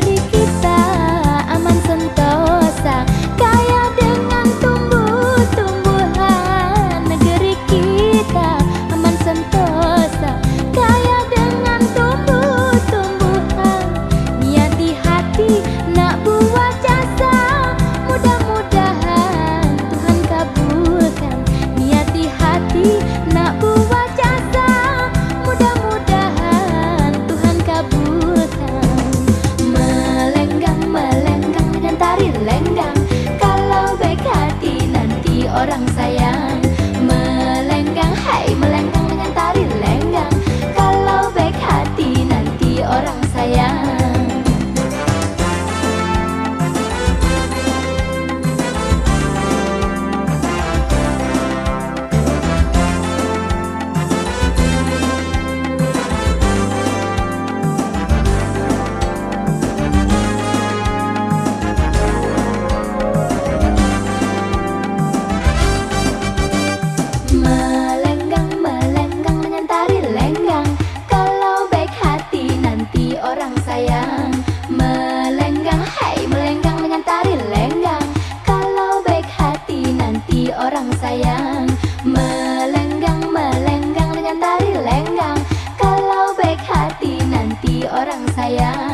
dari kita. melenggang Melenggang, melenggang dengan tari lenggang. Kalau baik hati nanti orang sayang. Melenggang, melenggang dengan tari lenggang. Kalau baik hati nanti orang sayang.